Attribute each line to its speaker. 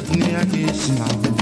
Speaker 1: cut me a kiss now.